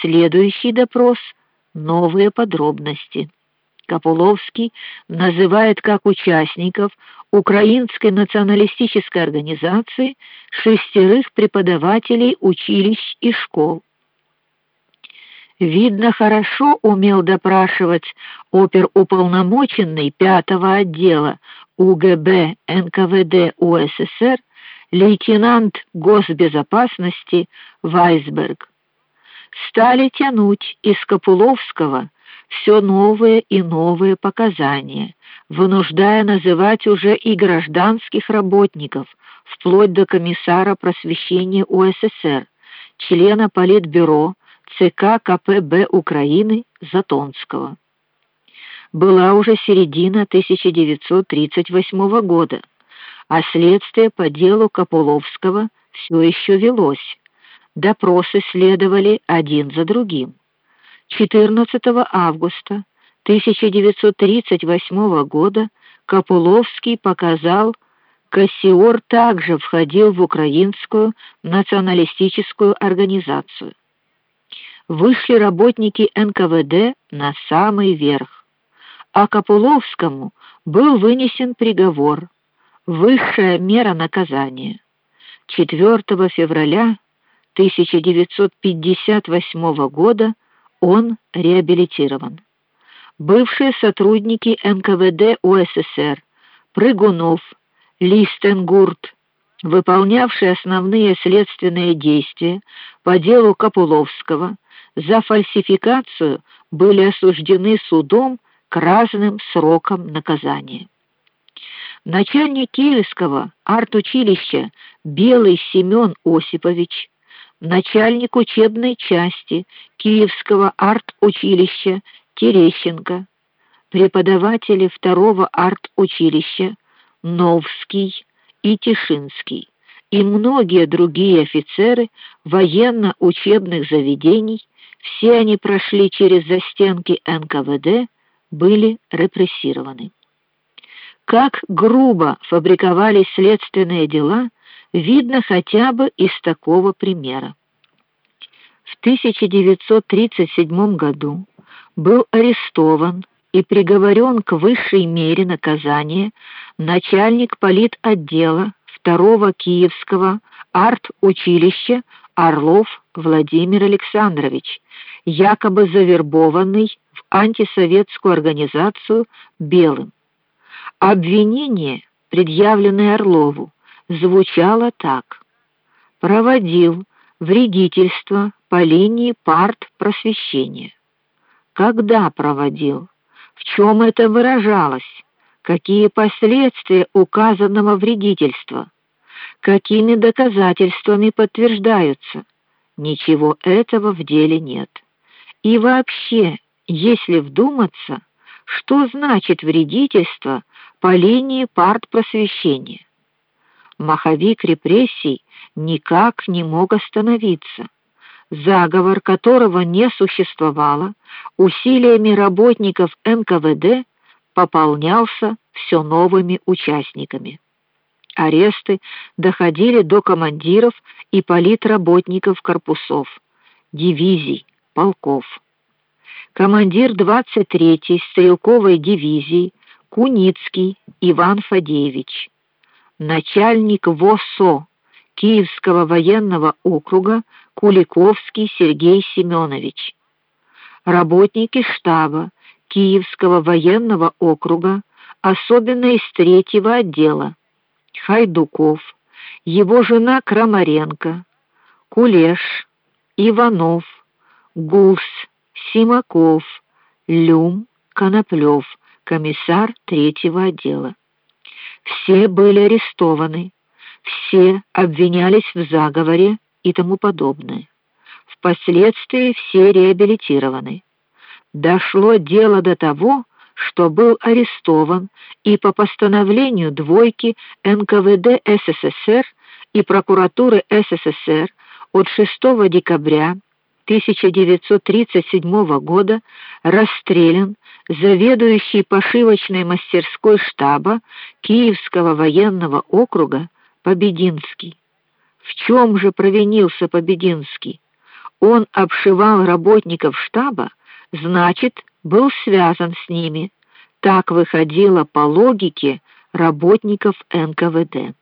Следующий допрос новые подробности. Капуловский называет как участников Украинской националистической организации шестерых преподавателей училищ и школ. Видно, хорошо умел допрашивать оперуполномоченный пятого отдела УГБ НКВД УССР лейтенант госбезопасности Вайсберг. Стали тянуть из Капуловского все новые и новые показания, вынуждая называть уже и гражданских работников, вплоть до комиссара просвещения УССР, члена политбюро ЦК КПБ Украины Затонского. Была уже середина 1938 года, а следствие по делу Капуловского все еще велось. Допросы следовали один за другим. 14 августа 1938 года Капуловский показал, Кассиор также входил в украинскую националистическую организацию. Вышли работники НКВД на самый верх, а Капуловскому был вынесен приговор, высшая мера наказания. 4 февраля 1958 года он реабилитирован. Бывшие сотрудники НКВД УССР Прыгунов, Листенгурт, выполнявшие основные следственные действия по делу Капуловского, за фальсификацию были осуждены судом к разным срокам наказания. Начальник Киевского артучилища Белый Семен Осипович начальник учебной части Киевского арт-училища Терещенко, преподаватели второго арт-училища Новский и Тишинский и многие другие офицеры военно-учебных заведений, все они прошли через застенки НКВД, были репрессированы. Как грубо фабриковались следственные дела, видно хотя бы из такого примера. В 1937 году был арестован и приговорен к высшей мере наказания начальник политотдела второго Киевского арт-училища Орлов Владимир Александрович, якобы завербованный в антисоветскую организацию Белым. Обвинение, предъявленное Орлову, звучало так: проводил вредительство по линии парт просвещения. Когда проводил? В чем это выражалось? Какие последствия указанного вредительства? Какими доказательствами подтверждаются? Ничего этого в деле нет. И вообще, если вдуматься, что значит вредительство по линии парт просвещения? Маховик репрессий никак не мог остановиться. Заговор, которого не существовало, усилиями работников НКВД пополнялся все новыми участниками. Аресты доходили до командиров и политработников корпусов, дивизий, полков. Командир 23-й стрелковой дивизии Куницкий Иван Фадеевич начальник ВОСО Киевского военного округа Куликовский Сергей Семенович, работники штаба Киевского военного округа, особенно из третьего отдела, Хайдуков, его жена Крамаренко, Кулеш, Иванов, Гус, Симаков, Люм, Коноплев, комиссар третьего отдела. Все были арестованы, все обвинялись в заговоре и тому подобное. Впоследствии все реабилитированы. Дошло дело до того, что был арестован и по постановлению двойки НКВД СССР и прокуратуры СССР от 6 декабря 1937 года расстрелян заведующий пошивочной мастерской штаба Киевского военного округа Побединский. В чем же провинился Побединский? он обшивал работников штаба, значит, был связан с ними. Так выходило по логике работников НКВД.